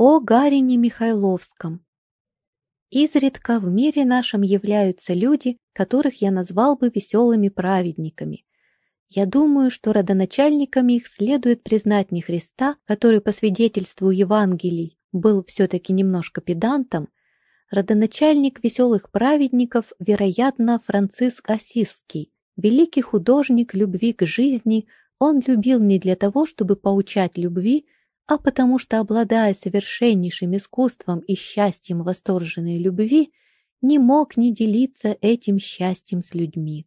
О Гарине Михайловском! Изредка в мире нашем являются люди, которых я назвал бы веселыми праведниками. Я думаю, что родоначальниками их следует признать не Христа, который по свидетельству Евангелий был все-таки немножко педантом, родоначальник веселых праведников, вероятно, Франциск Осисский, великий художник любви к жизни, он любил не для того, чтобы поучать любви, а потому что, обладая совершеннейшим искусством и счастьем восторженной любви, не мог не делиться этим счастьем с людьми.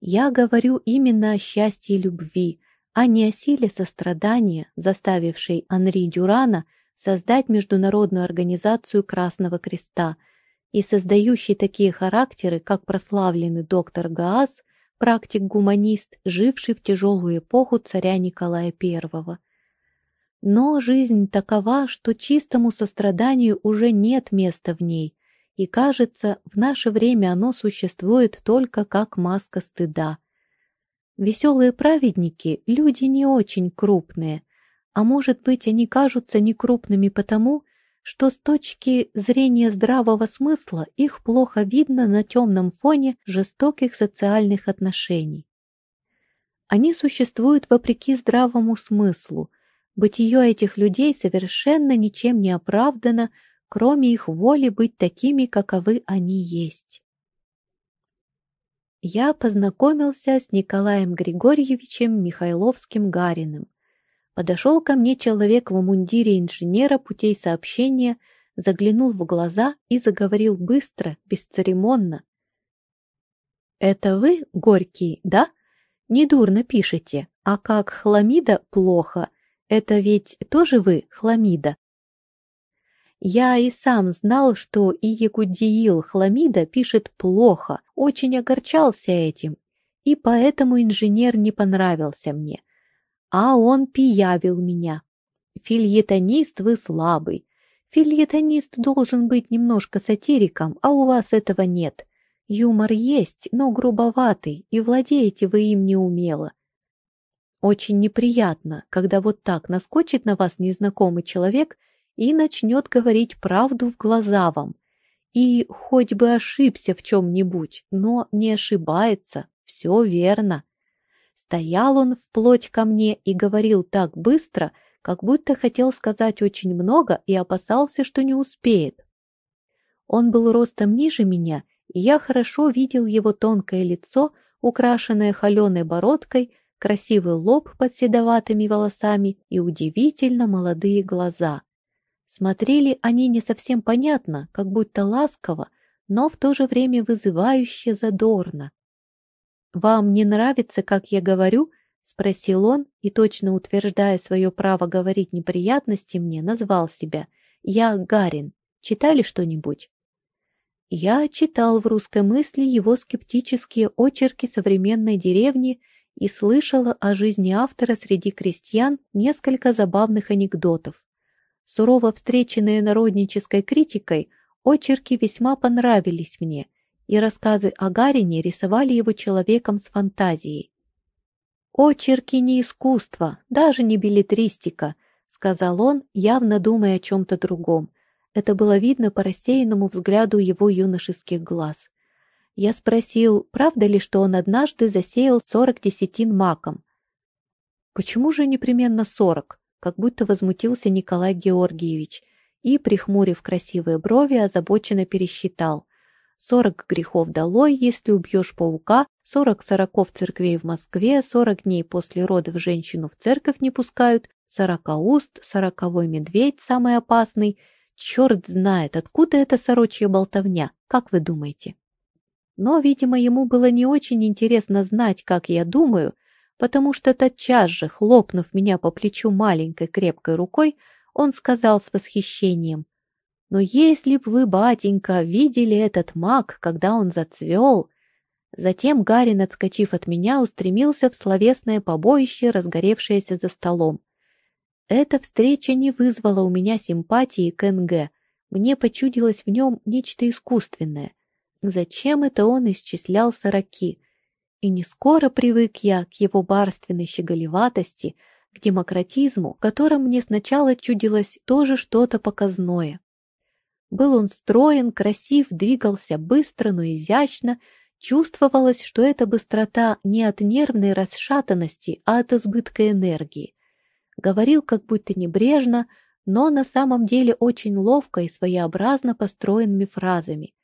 Я говорю именно о счастье любви, а не о силе сострадания, заставившей Анри Дюрана создать Международную организацию Красного Креста и создающей такие характеры, как прославленный доктор Гааз, практик-гуманист, живший в тяжелую эпоху царя Николая I. Но жизнь такова, что чистому состраданию уже нет места в ней, и, кажется, в наше время оно существует только как маска стыда. Веселые праведники – люди не очень крупные, а может быть, они кажутся некрупными потому, что с точки зрения здравого смысла их плохо видно на темном фоне жестоких социальных отношений. Они существуют вопреки здравому смыслу, Бытие этих людей совершенно ничем не оправдано, кроме их воли быть такими, каковы они есть. Я познакомился с Николаем Григорьевичем Михайловским-Гариным. Подошел ко мне человек в мундире инженера путей сообщения, заглянул в глаза и заговорил быстро, бесцеремонно. «Это вы, Горький, да? Недурно пишете, а как хламида плохо, это ведь тоже вы, Хламида? Я и сам знал, что и Якудиил Хламида пишет плохо, очень огорчался этим, и поэтому инженер не понравился мне. А он пиявил меня. Фильетонист вы слабый. Фильетонист должен быть немножко сатириком, а у вас этого нет. Юмор есть, но грубоватый, и владеете вы им неумело. Очень неприятно, когда вот так наскочит на вас незнакомый человек и начнет говорить правду в глаза вам. И хоть бы ошибся в чем-нибудь, но не ошибается, все верно. Стоял он вплоть ко мне и говорил так быстро, как будто хотел сказать очень много и опасался, что не успеет. Он был ростом ниже меня, и я хорошо видел его тонкое лицо, украшенное холеной бородкой, красивый лоб под седоватыми волосами и удивительно молодые глаза. Смотрели они не совсем понятно, как будто ласково, но в то же время вызывающе задорно. «Вам не нравится, как я говорю?» — спросил он и, точно утверждая свое право говорить неприятности мне, назвал себя. «Я Гарин. Читали что-нибудь?» Я читал в русской мысли его скептические очерки современной деревни и слышала о жизни автора среди крестьян несколько забавных анекдотов. Сурово встреченные народнической критикой, очерки весьма понравились мне, и рассказы о Гарине рисовали его человеком с фантазией. «Очерки не искусство, даже не билетристика», — сказал он, явно думая о чем-то другом. Это было видно по рассеянному взгляду его юношеских глаз. Я спросил, правда ли, что он однажды засеял сорок десятин маком. «Почему же непременно сорок?» как будто возмутился Николай Георгиевич и, прихмурив красивые брови, озабоченно пересчитал. «Сорок грехов долой, если убьешь паука, сорок сороков церквей в Москве, сорок дней после родов женщину в церковь не пускают, сорока уст, сороковой медведь самый опасный. Черт знает, откуда эта сорочья болтовня, как вы думаете?» Но, видимо, ему было не очень интересно знать, как я думаю, потому что тотчас же, хлопнув меня по плечу маленькой крепкой рукой, он сказал с восхищением, «Но если б вы, батенька, видели этот маг, когда он зацвел...» Затем Гарин, отскочив от меня, устремился в словесное побоище, разгоревшееся за столом. Эта встреча не вызвала у меня симпатии к НГ. Мне почудилось в нем нечто искусственное. Зачем это он исчислял сороки? И не скоро привык я к его барственной щеголеватости, к демократизму, в котором мне сначала чудилось тоже что-то показное. Был он строен, красив, двигался быстро, но изящно, чувствовалось, что эта быстрота не от нервной расшатанности, а от избытка энергии. Говорил как будто небрежно, но на самом деле очень ловко и своеобразно построенными фразами.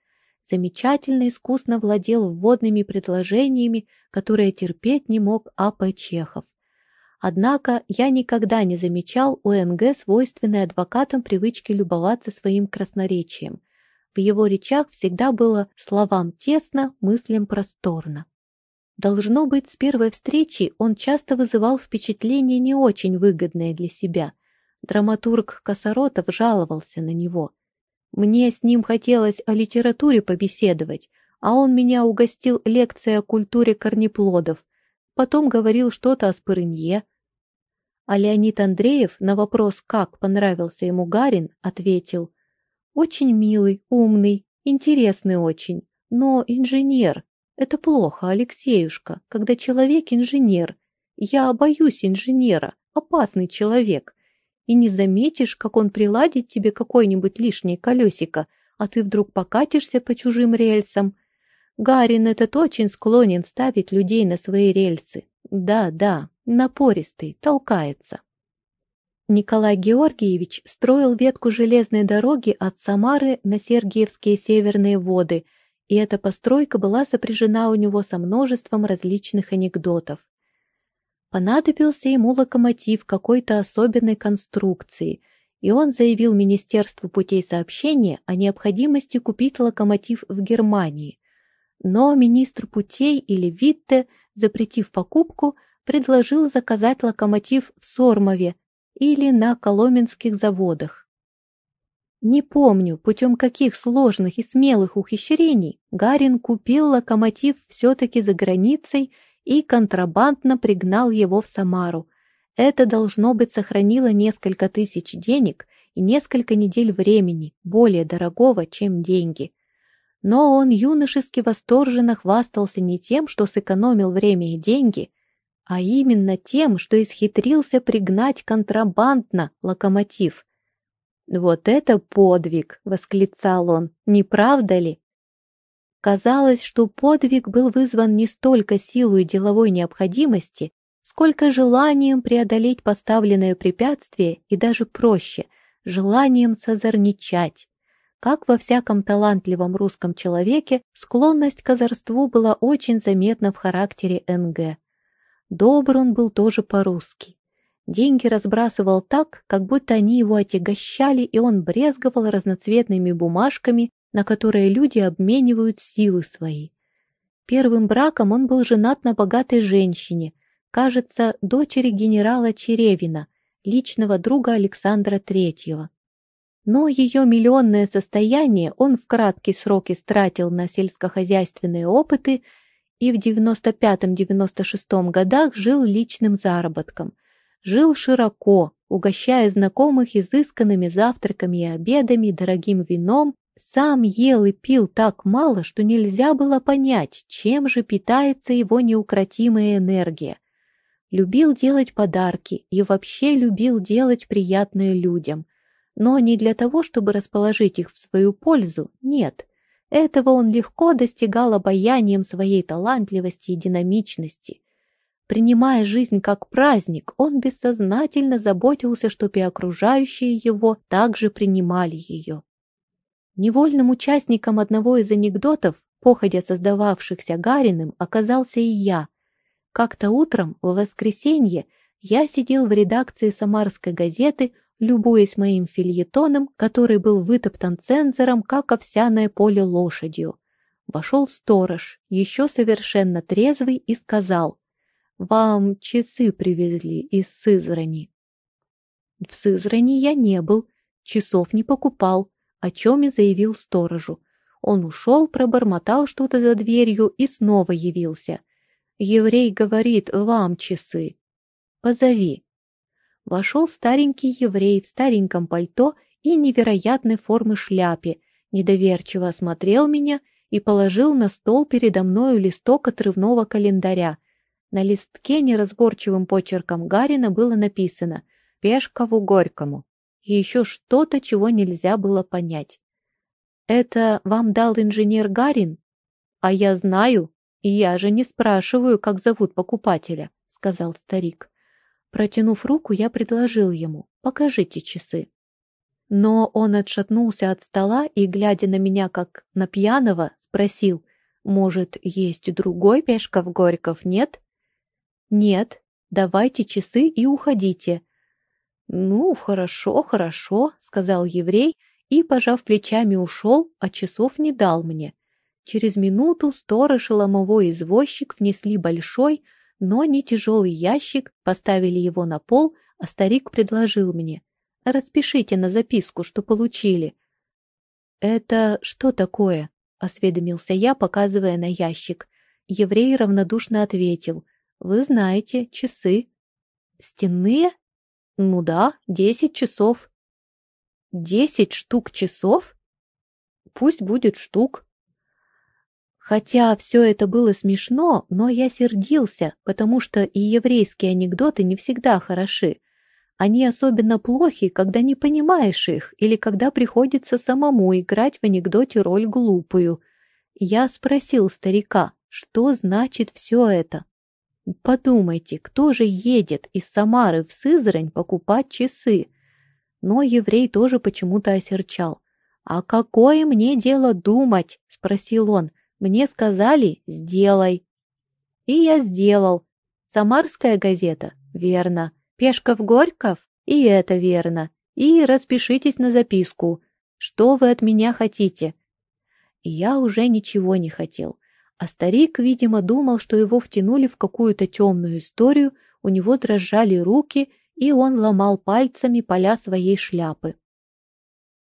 Замечательно искусно владел вводными предложениями, которые терпеть не мог А.П. Чехов. Однако я никогда не замечал у НГ свойственной адвокатам привычки любоваться своим красноречием. В его речах всегда было словам тесно, мыслям просторно. Должно быть, с первой встречи он часто вызывал впечатление не очень выгодное для себя – Драматург Косоротов жаловался на него. Мне с ним хотелось о литературе побеседовать, а он меня угостил лекцией о культуре корнеплодов. Потом говорил что-то о спырынье. А Леонид Андреев на вопрос, как понравился ему Гарин, ответил «Очень милый, умный, интересный очень, но инженер. Это плохо, Алексеюшка, когда человек инженер. Я боюсь инженера, опасный человек и не заметишь, как он приладит тебе какое-нибудь лишнее колесико, а ты вдруг покатишься по чужим рельсам. Гарин этот очень склонен ставить людей на свои рельсы. Да, да, напористый, толкается. Николай Георгиевич строил ветку железной дороги от Самары на Сергиевские северные воды, и эта постройка была сопряжена у него со множеством различных анекдотов. Понадобился ему локомотив какой-то особенной конструкции, и он заявил Министерству путей сообщения о необходимости купить локомотив в Германии. Но министр путей или Витте, запретив покупку, предложил заказать локомотив в Сормове или на Коломенских заводах. Не помню, путем каких сложных и смелых ухищрений Гарин купил локомотив все-таки за границей и контрабандно пригнал его в Самару. Это, должно быть, сохранило несколько тысяч денег и несколько недель времени, более дорогого, чем деньги. Но он юношески восторженно хвастался не тем, что сэкономил время и деньги, а именно тем, что исхитрился пригнать контрабандно локомотив. «Вот это подвиг!» — восклицал он. «Не правда ли?» Казалось, что подвиг был вызван не столько силой деловой необходимости, сколько желанием преодолеть поставленное препятствие и даже проще, желанием созорничать. Как во всяком талантливом русском человеке, склонность к озорству была очень заметна в характере НГ. Добр он был тоже по-русски. Деньги разбрасывал так, как будто они его отягощали, и он брезговал разноцветными бумажками на которые люди обменивают силы свои. Первым браком он был женат на богатой женщине, кажется, дочери генерала Черевина, личного друга Александра Третьего. Но ее миллионное состояние он в краткий срок истратил на сельскохозяйственные опыты и в 95-96 годах жил личным заработком. Жил широко, угощая знакомых изысканными завтраками и обедами, дорогим вином сам ел и пил так мало, что нельзя было понять, чем же питается его неукротимая энергия. Любил делать подарки и вообще любил делать приятное людям. Но не для того, чтобы расположить их в свою пользу, нет. Этого он легко достигал обаянием своей талантливости и динамичности. Принимая жизнь как праздник, он бессознательно заботился, чтобы и окружающие его также принимали ее. Невольным участником одного из анекдотов, походя создававшихся Гариным, оказался и я. Как-то утром, в воскресенье, я сидел в редакции «Самарской газеты», любуясь моим фильетоном, который был вытоптан цензором, как овсяное поле лошадью. Вошел сторож, еще совершенно трезвый, и сказал, «Вам часы привезли из Сызрани». В Сызрани я не был, часов не покупал, о чем и заявил сторожу. Он ушел, пробормотал что-то за дверью и снова явился. Еврей говорит, вам часы. Позови. Вошел старенький еврей в стареньком пальто и невероятной формы шляпе, недоверчиво осмотрел меня и положил на стол передо мною листок отрывного календаря. На листке неразборчивым почерком Гарина было написано «Пешкову Горькому» и еще что-то, чего нельзя было понять. «Это вам дал инженер Гарин?» «А я знаю, и я же не спрашиваю, как зовут покупателя», — сказал старик. Протянув руку, я предложил ему «покажите часы». Но он отшатнулся от стола и, глядя на меня как на пьяного, спросил «Может, есть другой Пешков-Горьков, нет?» «Нет, давайте часы и уходите». «Ну, хорошо, хорошо», — сказал еврей и, пожав плечами, ушел, а часов не дал мне. Через минуту сторож и ломовой извозчик внесли большой, но не тяжелый ящик, поставили его на пол, а старик предложил мне. «Распишите на записку, что получили». «Это что такое?» — осведомился я, показывая на ящик. Еврей равнодушно ответил. «Вы знаете, часы». «Стенные?» «Ну да, десять часов». «Десять штук часов?» «Пусть будет штук», Хотя все это было смешно, но я сердился, потому что и еврейские анекдоты не всегда хороши. Они особенно плохи, когда не понимаешь их или когда приходится самому играть в анекдоте роль глупую. Я спросил старика, что значит все это. Подумайте, кто же едет из Самары в Сызрань покупать часы? Но еврей тоже почему-то осерчал. «А какое мне дело думать?» — спросил он. Мне сказали «сделай». И я сделал. Самарская газета? Верно. Пешков-Горьков? И это верно. И распишитесь на записку. Что вы от меня хотите? Я уже ничего не хотел. А старик, видимо, думал, что его втянули в какую-то темную историю, у него дрожали руки, и он ломал пальцами поля своей шляпы.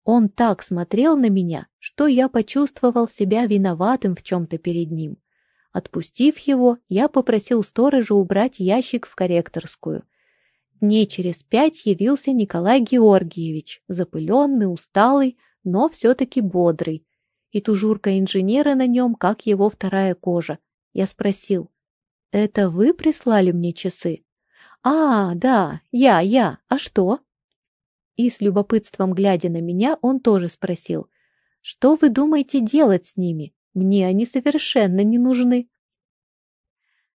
Он так смотрел на меня, что я почувствовал себя виноватым в чем-то перед ним. Отпустив его, я попросил сторожа убрать ящик в корректорскую. Дней через пять явился Николай Георгиевич, запыленный, усталый, но все-таки бодрый. И тужурка инженера на нем, как его вторая кожа. Я спросил, «Это вы прислали мне часы?» «А, да, я, я. А что?» И с любопытством глядя на меня, он тоже спросил, «Что вы думаете делать с ними? Мне они совершенно не нужны».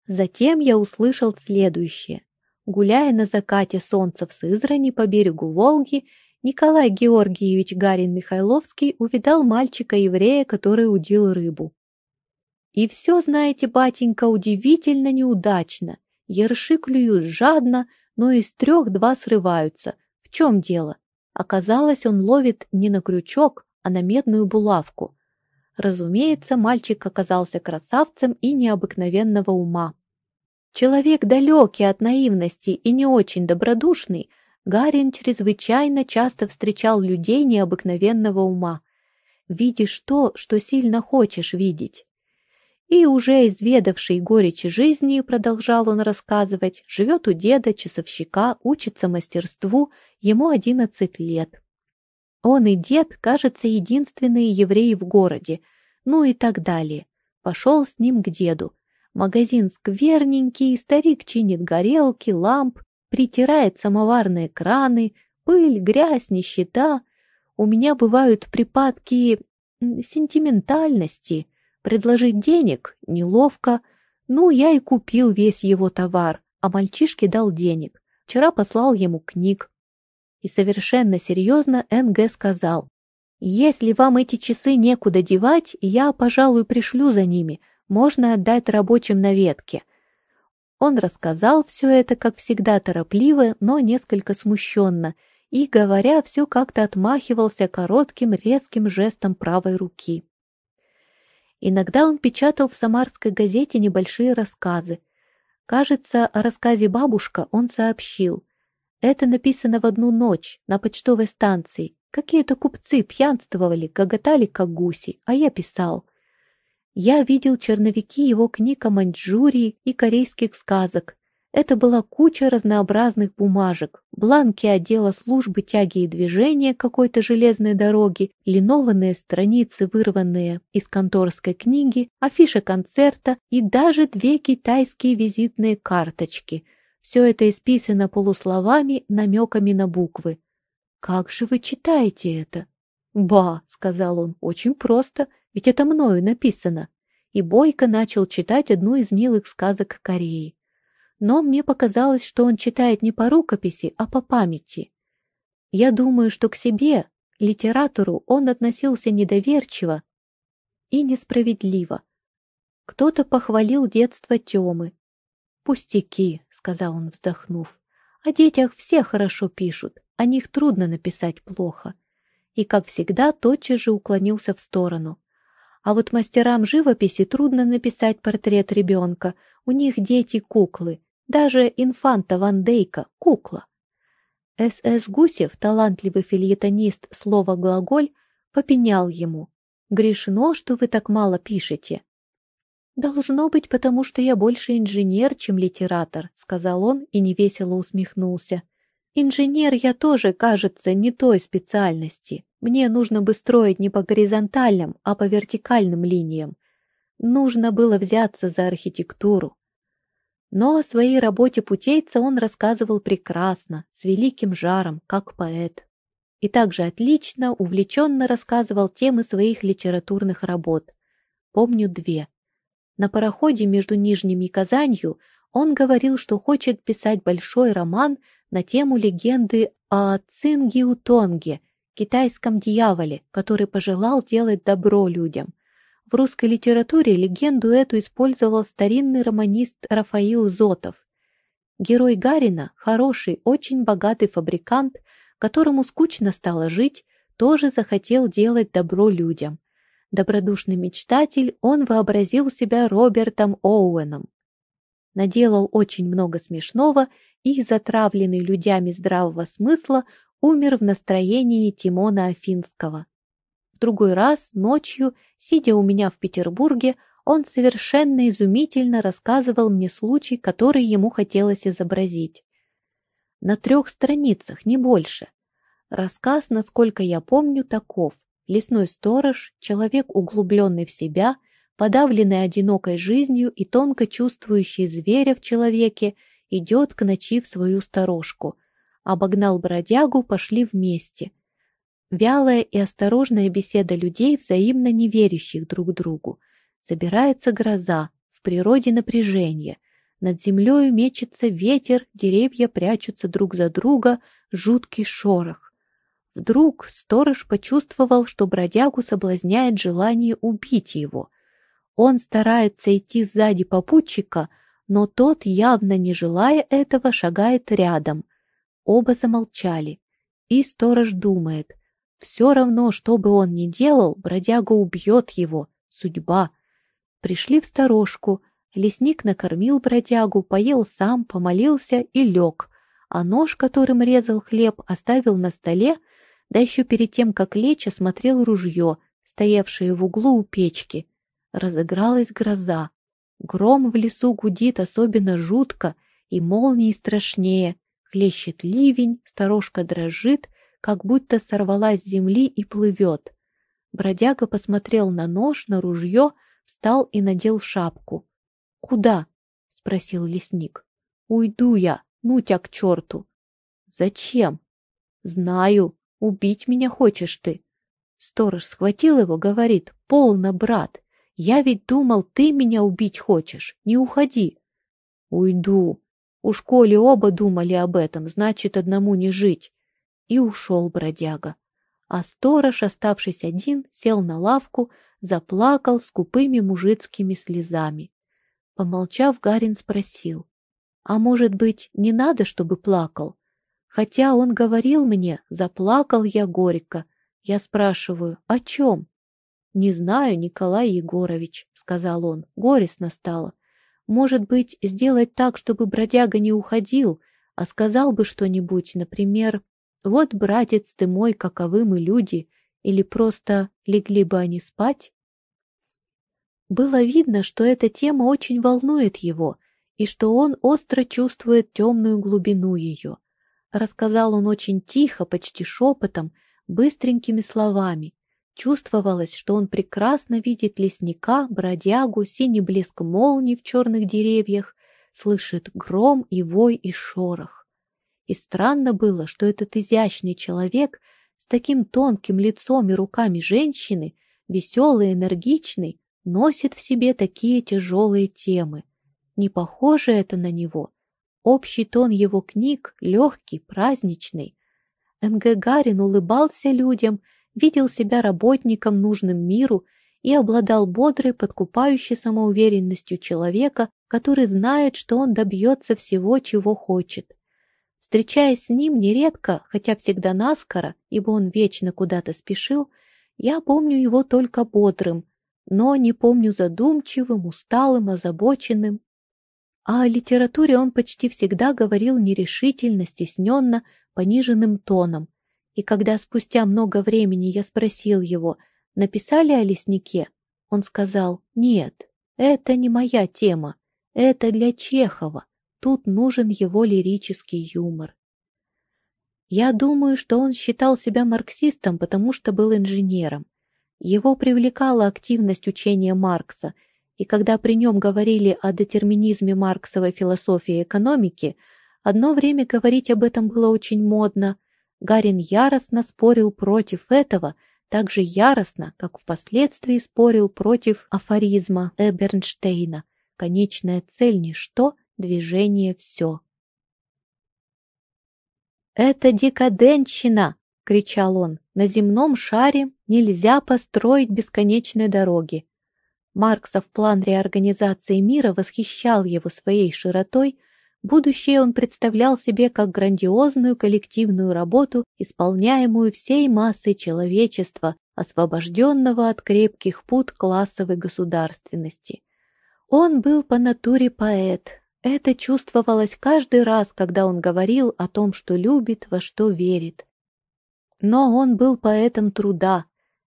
Затем я услышал следующее. Гуляя на закате солнца в Сызрани по берегу Волги, Николай Георгиевич Гарин-Михайловский увидал мальчика-еврея, который удил рыбу. И все, знаете, батенька, удивительно неудачно. Ерши клюют жадно, но из трех два срываются, чем дело? Оказалось, он ловит не на крючок, а на медную булавку. Разумеется, мальчик оказался красавцем и необыкновенного ума. Человек далекий от наивности и не очень добродушный, Гарин чрезвычайно часто встречал людей необыкновенного ума. Видишь то, что сильно хочешь видеть. И уже изведавший горечи жизни, продолжал он рассказывать, живет у деда, часовщика, учится мастерству, ему одиннадцать лет. Он и дед, кажется, единственные евреи в городе, ну и так далее. Пошел с ним к деду. Магазин скверненький, старик чинит горелки, ламп, притирает самоварные краны, пыль, грязь, нищета. У меня бывают припадки сентиментальности. Предложить денег неловко. Ну, я и купил весь его товар, а мальчишке дал денег. Вчера послал ему книг. И совершенно серьезно НГ сказал, «Если вам эти часы некуда девать, я, пожалуй, пришлю за ними. Можно отдать рабочим на ветке». Он рассказал все это, как всегда, торопливо, но несколько смущенно, и, говоря, все как-то отмахивался коротким резким жестом правой руки. Иногда он печатал в самарской газете небольшие рассказы. Кажется, о рассказе «Бабушка» он сообщил. Это написано в одну ночь на почтовой станции. Какие-то купцы пьянствовали, гоготали, как гуси, а я писал. Я видел черновики его книг о Маньчжурии и корейских сказок. Это была куча разнообразных бумажек, бланки отдела службы тяги и движения какой-то железной дороги, линованные страницы, вырванные из конторской книги, афиша концерта и даже две китайские визитные карточки. Все это исписано полусловами, намеками на буквы. «Как же вы читаете это?» «Ба», — сказал он, — «очень просто, ведь это мною написано». И Бойко начал читать одну из милых сказок Кореи но мне показалось, что он читает не по рукописи, а по памяти. Я думаю, что к себе, литературу, он относился недоверчиво и несправедливо. Кто-то похвалил детство Тёмы. «Пустяки», — сказал он, вздохнув. «О детях все хорошо пишут, о них трудно написать плохо». И, как всегда, тотчас же уклонился в сторону. А вот мастерам живописи трудно написать портрет ребенка, у них дети-куклы, даже инфанта Ван Дейка — кукла. С.С. Гусев, талантливый фильетонист слова «глаголь», попенял ему. «Грешно, что вы так мало пишете». «Должно быть, потому что я больше инженер, чем литератор», — сказал он и невесело усмехнулся. «Инженер я тоже, кажется, не той специальности. Мне нужно бы строить не по горизонтальным, а по вертикальным линиям. Нужно было взяться за архитектуру. Но о своей работе путейца он рассказывал прекрасно, с великим жаром, как поэт. И также отлично, увлеченно рассказывал темы своих литературных работ. Помню две. На пароходе между Нижним и Казанью он говорил, что хочет писать большой роман на тему легенды о Цингиутонге, китайском дьяволе, который пожелал делать добро людям – в русской литературе легенду эту использовал старинный романист Рафаил Зотов. Герой Гарина, хороший, очень богатый фабрикант, которому скучно стало жить, тоже захотел делать добро людям. Добродушный мечтатель, он вообразил себя Робертом Оуэном. Наделал очень много смешного и, затравленный людьми здравого смысла, умер в настроении Тимона Афинского другой раз, ночью, сидя у меня в Петербурге, он совершенно изумительно рассказывал мне случай, который ему хотелось изобразить. На трех страницах, не больше. Рассказ, насколько я помню, таков. Лесной сторож, человек, углубленный в себя, подавленный одинокой жизнью и тонко чувствующий зверя в человеке, идет к ночи в свою сторожку. Обогнал бродягу, пошли вместе — Вялая и осторожная беседа людей, взаимно не верящих друг другу. Собирается гроза, в природе напряжение. Над землею мечется ветер, деревья прячутся друг за друга, жуткий шорох. Вдруг сторож почувствовал, что бродягу соблазняет желание убить его. Он старается идти сзади попутчика, но тот, явно не желая этого, шагает рядом. Оба замолчали. И сторож думает — все равно, что бы он ни делал, бродяга убьет его. Судьба. Пришли в сторожку. Лесник накормил бродягу, поел сам, помолился и лег. А нож, которым резал хлеб, оставил на столе, да еще перед тем, как лечь, осмотрел ружье, стоявшее в углу у печки. Разыгралась гроза. Гром в лесу гудит особенно жутко, и молнии страшнее. Хлещет ливень, сторожка дрожит, как будто сорвалась с земли и плывет. Бродяга посмотрел на нож, на ружье, встал и надел шапку. «Куда?» — спросил лесник. «Уйду я, ну тебя к черту!» «Зачем?» «Знаю, убить меня хочешь ты!» Сторож схватил его, говорит, «Полно, брат, я ведь думал, ты меня убить хочешь, не уходи!» «Уйду. Уж коли оба думали об этом, значит, одному не жить. И ушел бродяга. А сторож, оставшись один, сел на лавку, заплакал скупыми мужицкими слезами. Помолчав, Гарин спросил, «А может быть, не надо, чтобы плакал? Хотя он говорил мне, заплакал я горько. Я спрашиваю, о чем?» «Не знаю, Николай Егорович», — сказал он, — горестно стало. «Может быть, сделать так, чтобы бродяга не уходил, а сказал бы что-нибудь, например, вот, братец ты мой, каковы мы люди, или просто легли бы они спать? Было видно, что эта тема очень волнует его, и что он остро чувствует темную глубину ее. Рассказал он очень тихо, почти шепотом, быстренькими словами. Чувствовалось, что он прекрасно видит лесника, бродягу, синий блеск молний в черных деревьях, слышит гром и вой и шорох. И странно было, что этот изящный человек с таким тонким лицом и руками женщины, веселый, энергичный, носит в себе такие тяжелые темы. Не похоже это на него. Общий тон его книг легкий, праздничный. Н.Г. Гарин улыбался людям, видел себя работником, нужным миру и обладал бодрой, подкупающей самоуверенностью человека, который знает, что он добьется всего, чего хочет. Встречаясь с ним нередко, хотя всегда наскоро, ибо он вечно куда-то спешил, я помню его только бодрым, но не помню задумчивым, усталым, озабоченным. А о литературе он почти всегда говорил нерешительно, стесненно, пониженным тоном. И когда спустя много времени я спросил его, написали о леснике, он сказал, нет, это не моя тема, это для Чехова, тут нужен его лирический юмор. Я думаю, что он считал себя марксистом, потому что был инженером. Его привлекала активность учения Маркса, и когда при нем говорили о детерминизме марксовой философии экономики, одно время говорить об этом было очень модно. Гарин яростно спорил против этого, так же яростно, как впоследствии спорил против афоризма Эбернштейна «Конечная цель – ничто, движение – все». «Это декаденщина!» — кричал он. «На земном шаре нельзя построить бесконечные дороги». Марксов план реорганизации мира восхищал его своей широтой, будущее он представлял себе как грандиозную коллективную работу, исполняемую всей массой человечества, освобожденного от крепких пут классовой государственности. Он был по натуре поэт. Это чувствовалось каждый раз, когда он говорил о том, что любит, во что верит. Но он был поэтом труда,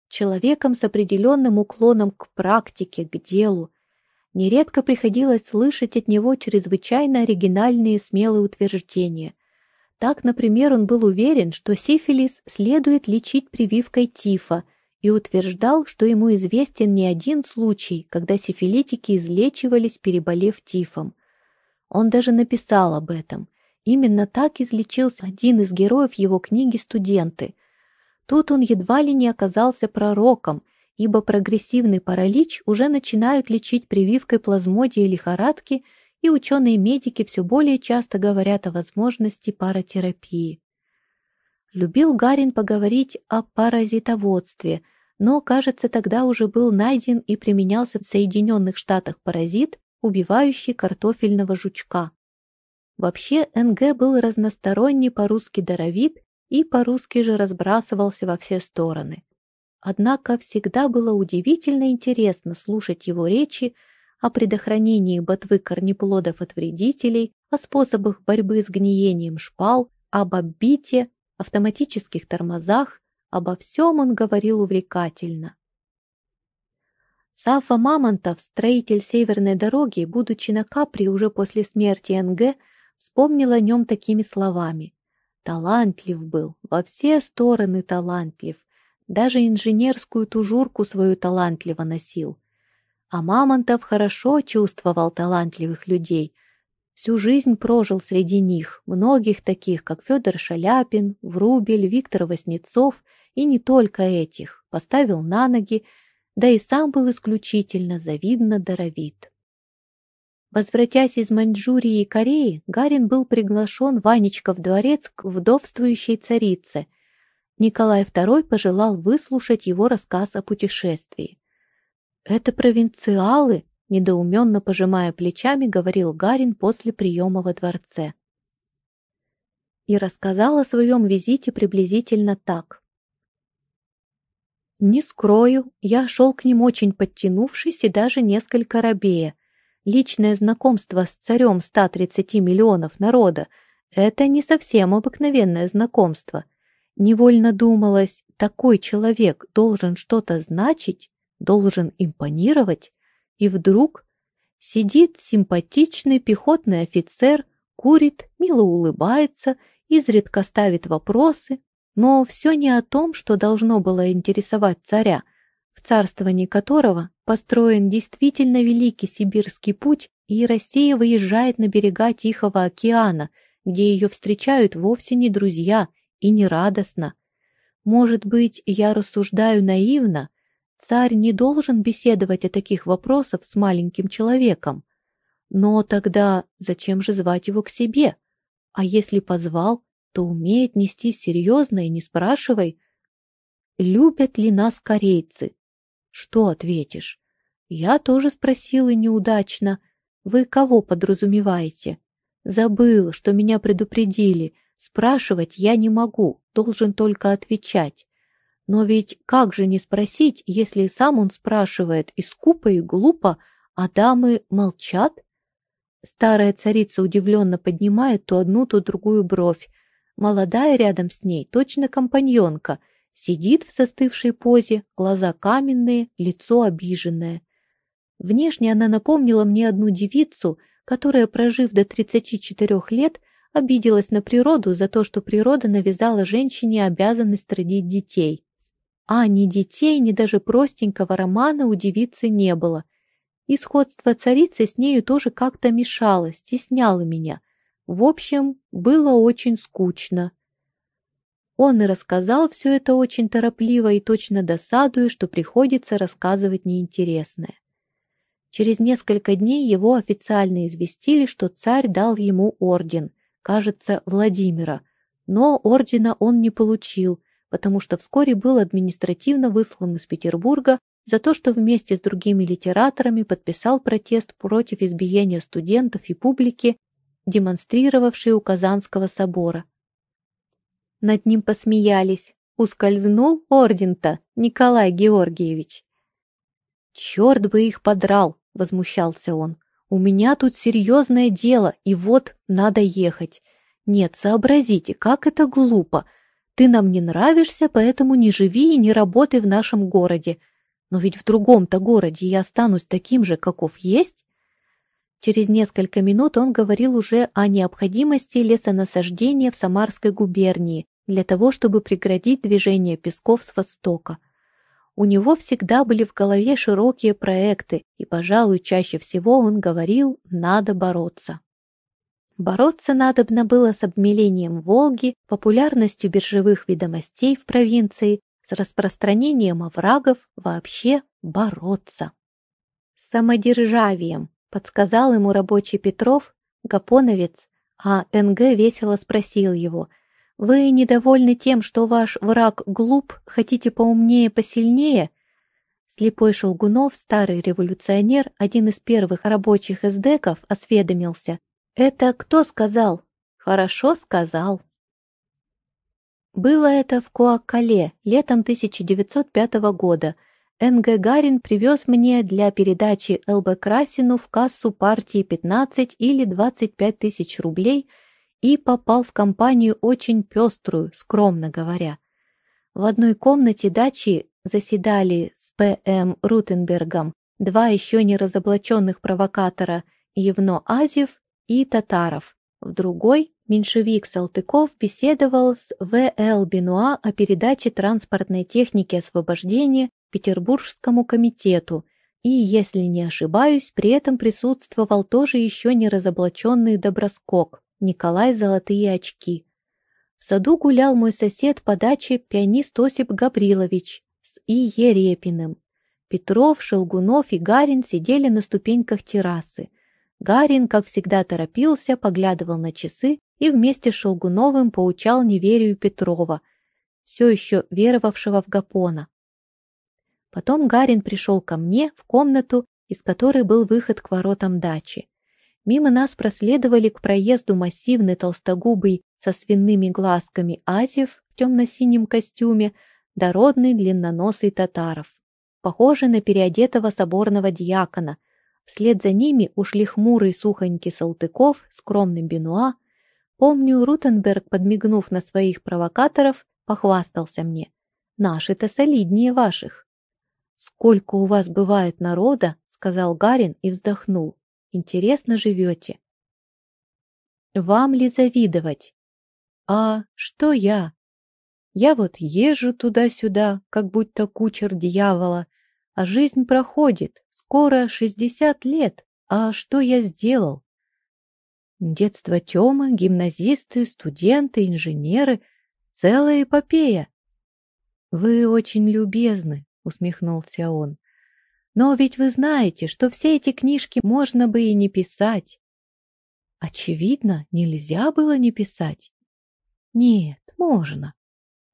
человеком с определенным уклоном к практике, к делу. Нередко приходилось слышать от него чрезвычайно оригинальные смелые утверждения. Так, например, он был уверен, что сифилис следует лечить прививкой тифа и утверждал, что ему известен не один случай, когда сифилитики излечивались, переболев тифом. Он даже написал об этом. Именно так излечился один из героев его книги «Студенты», Тут он едва ли не оказался пророком, ибо прогрессивный паралич уже начинают лечить прививкой плазмодии и лихорадки, и ученые-медики все более часто говорят о возможности паратерапии. Любил Гарин поговорить о паразитоводстве, но, кажется, тогда уже был найден и применялся в Соединенных Штатах паразит, убивающий картофельного жучка. Вообще НГ был разносторонний по-русски даровит и по-русски же разбрасывался во все стороны. Однако всегда было удивительно интересно слушать его речи о предохранении ботвы корнеплодов от вредителей, о способах борьбы с гниением шпал, об оббите, автоматических тормозах, обо всем он говорил увлекательно. Сафа Мамонтов, строитель Северной дороги, будучи на Капри уже после смерти НГ, вспомнил о нем такими словами. Талантлив был, во все стороны талантлив. Даже инженерскую тужурку свою талантливо носил. А Мамонтов хорошо чувствовал талантливых людей. Всю жизнь прожил среди них, многих таких, как Федор Шаляпин, Врубель, Виктор Васнецов, и не только этих, поставил на ноги, да и сам был исключительно завидно даровит. Возвратясь из Маньчжурии и Кореи, Гарин был приглашен Ванечка в дворец к вдовствующей царице. Николай II пожелал выслушать его рассказ о путешествии. «Это провинциалы», — недоуменно пожимая плечами, говорил Гарин после приема во дворце. И рассказал о своем визите приблизительно так. «Не скрою, я шел к ним очень подтянувшись и даже несколько робея, личное знакомство с царем 130 миллионов народа – это не совсем обыкновенное знакомство. Невольно думалось, такой человек должен что-то значить, должен импонировать, и вдруг сидит симпатичный пехотный офицер, курит, мило улыбается, изредка ставит вопросы, но все не о том, что должно было интересовать царя, в царствовании которого построен действительно великий сибирский путь, и Россия выезжает на берега Тихого океана, где ее встречают вовсе не друзья и не радостно. Может быть, я рассуждаю наивно, царь не должен беседовать о таких вопросах с маленьким человеком. Но тогда зачем же звать его к себе? А если позвал, то умеет нести серьезно и не спрашивай, любят ли нас корейцы. Что ответишь? Я тоже спросил и неудачно. Вы кого подразумеваете? Забыл, что меня предупредили. Спрашивать я не могу, должен только отвечать. Но ведь как же не спросить, если сам он спрашивает и скупо, и глупо, а дамы молчат? Старая царица удивленно поднимает то одну, то другую бровь, Молодая рядом с ней, точно компаньонка, сидит в застывшей позе, глаза каменные, лицо обиженное. Внешне она напомнила мне одну девицу, которая, прожив до 34 лет, обиделась на природу за то, что природа навязала женщине обязанность родить детей. А ни детей, ни даже простенького романа у девицы не было. И сходство царицы с нею тоже как-то мешало, стесняло меня – в общем, было очень скучно. Он и рассказал все это очень торопливо и точно досадуя, что приходится рассказывать неинтересное. Через несколько дней его официально известили, что царь дал ему орден, кажется, Владимира, но ордена он не получил, потому что вскоре был административно выслан из Петербурга за то, что вместе с другими литераторами подписал протест против избиения студентов и публики демонстрировавший у Казанского собора. Над ним посмеялись. Ускользнул орден-то, Николай Георгиевич. «Черт бы их подрал!» — возмущался он. «У меня тут серьезное дело, и вот надо ехать. Нет, сообразите, как это глупо. Ты нам не нравишься, поэтому не живи и не работай в нашем городе. Но ведь в другом-то городе я останусь таким же, каков есть. Через несколько минут он говорил уже о необходимости лесонасаждения в Самарской губернии для того, чтобы преградить движение песков с востока. У него всегда были в голове широкие проекты, и, пожалуй, чаще всего он говорил «надо бороться». Бороться надобно было с обмелением Волги, популярностью биржевых ведомостей в провинции, с распространением оврагов, вообще бороться. Самодержавием, Подсказал ему рабочий Петров, гапоновец, а НГ весело спросил его, «Вы недовольны тем, что ваш враг глуп, хотите поумнее, посильнее?» Слепой Шелгунов, старый революционер, один из первых рабочих эсдеков, осведомился. «Это кто сказал?» «Хорошо сказал». Было это в Куаккале летом 1905 года, Н.Г. Гарин привез мне для передачи Л.Б. Красину в кассу партии 15 или 25 тысяч рублей и попал в компанию очень пеструю, скромно говоря. В одной комнате дачи заседали с П.М. Рутенбергом два еще не разоблаченных провокатора Евно Азев и Татаров. В другой меньшевик Салтыков беседовал с В.Л. Бенуа о передаче транспортной техники освобождения Петербургскому комитету, и, если не ошибаюсь, при этом присутствовал тоже еще не разоблаченный доброскок Николай Золотые очки. В саду гулял мой сосед по даче пианист Осип Гаврилович с И. Ерепиным. Петров, Шелгунов и Гарин сидели на ступеньках террасы. Гарин, как всегда, торопился, поглядывал на часы и вместе с Шелгуновым поучал неверию Петрова, все еще веровавшего в Гапона. Потом Гарин пришел ко мне в комнату, из которой был выход к воротам дачи. Мимо нас проследовали к проезду массивный толстогубый со свиными глазками Азев в темно-синем костюме, дородный длинноносый татаров, похожий на переодетого соборного диакона. Вслед за ними ушли хмурый сухонький Салтыков, скромный Бенуа. Помню, Рутенберг, подмигнув на своих провокаторов, похвастался мне. «Наши-то солиднее ваших». «Сколько у вас бывает народа?» — сказал Гарин и вздохнул. «Интересно живете». Вам ли завидовать? А что я? Я вот езжу туда-сюда, как будто кучер дьявола, а жизнь проходит, скоро шестьдесят лет, а что я сделал? Детство Тёмы, гимназисты, студенты, инженеры — целая эпопея. «Вы очень любезны», — усмехнулся он. «Но ведь вы знаете, что все эти книжки можно бы и не писать». «Очевидно, нельзя было не писать». «Нет, можно.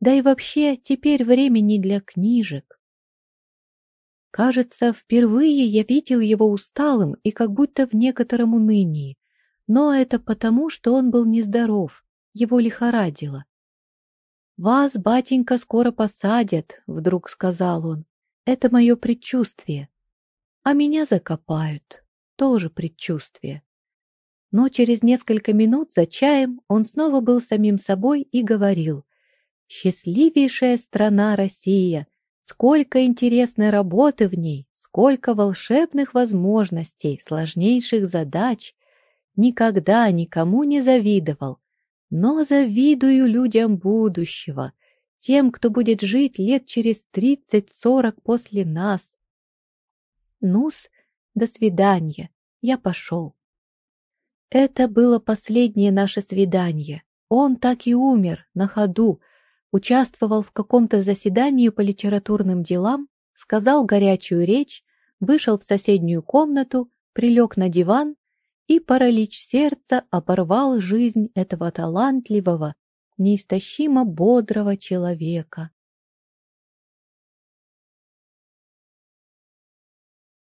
Да и вообще, теперь время не для книжек». Кажется, впервые я видел его усталым и как будто в некотором унынии. Но это потому, что он был нездоров, его лихорадило. «Вас, батенька, скоро посадят», — вдруг сказал он. «Это мое предчувствие. А меня закопают. Тоже предчувствие». Но через несколько минут за чаем он снова был самим собой и говорил. «Счастливейшая страна Россия! Сколько интересной работы в ней, сколько волшебных возможностей, сложнейших задач. Никогда никому не завидовал, но завидую людям будущего, тем, кто будет жить лет через тридцать-сорок после нас. Нус, до свидания, я пошел. Это было последнее наше свидание. Он так и умер, на ходу, участвовал в каком-то заседании по литературным делам, сказал горячую речь, вышел в соседнюю комнату, прилег на диван, и паралич сердца оборвал жизнь этого талантливого, неистощимо бодрого человека.